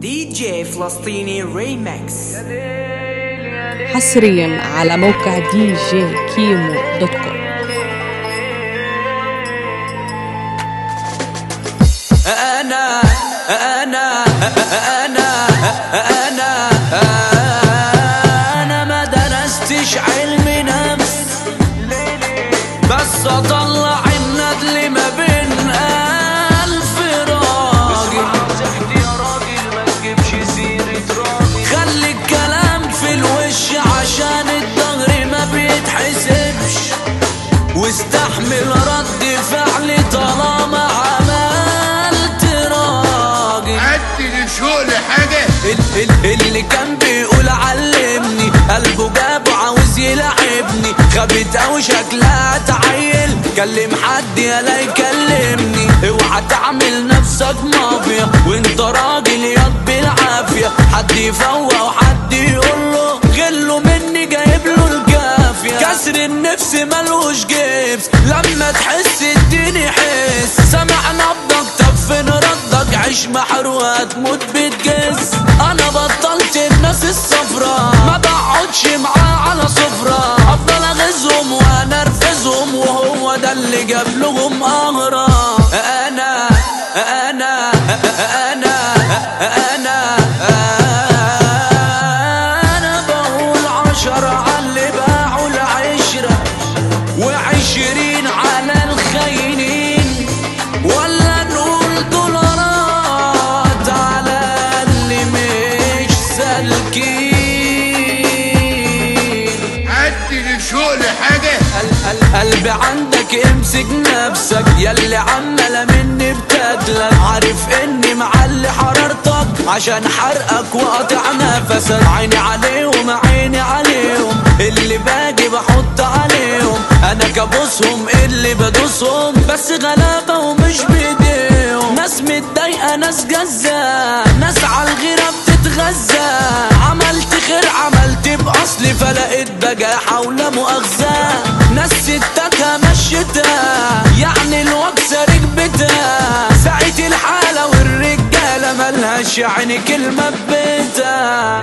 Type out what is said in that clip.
دي جي فلسطيني ريمكس حصريا على موقع دي جي كيمو dot com. أنا واستحمل رد فعل طالما عملت راجل عدل شغل حاجة ال- ال- اللي كان بيقول علمني قلبه جابه عاوز يلعبني. خبت أو شكلها تعيل كلم حد يلا يكلمني. اوعى تعمل نفسك مافيا وانت راجل ياض بالعافية حد يفوق النفس ملوش جبس لما تحس اديني حس. سمع نبضك طب فين ردك عيش محروق هتموت بتجس. أنا بطلت الناس الصفرا ما بقعدش معاه على سفرة أفضل اغيظهم وأنا أرفزهم وهو ده اللي جاب لهم قهرة حاجة. قلبي عندك امسك نفسك ياللي عمالة مني بتاكلك عارف إني معلي حرارتك عشان حرقك وقطع نفسك. عيني عليهم عيني عليهم اللي باجي بحط عليهم. أنا كابوسهم اللي بدوسهم بس غلابة ومش بإيديهم. ناس متضايقة ناس جزة ناس عالغيرة بتتغذى عملت خير عملت باصلي فلقيت بجاحة ولا مؤاخذة. ناس ستاتها مشيتها يعني الوكسة ركبتها ساعة الحالة والرجالة ملهاش يعني كلمة ببيتها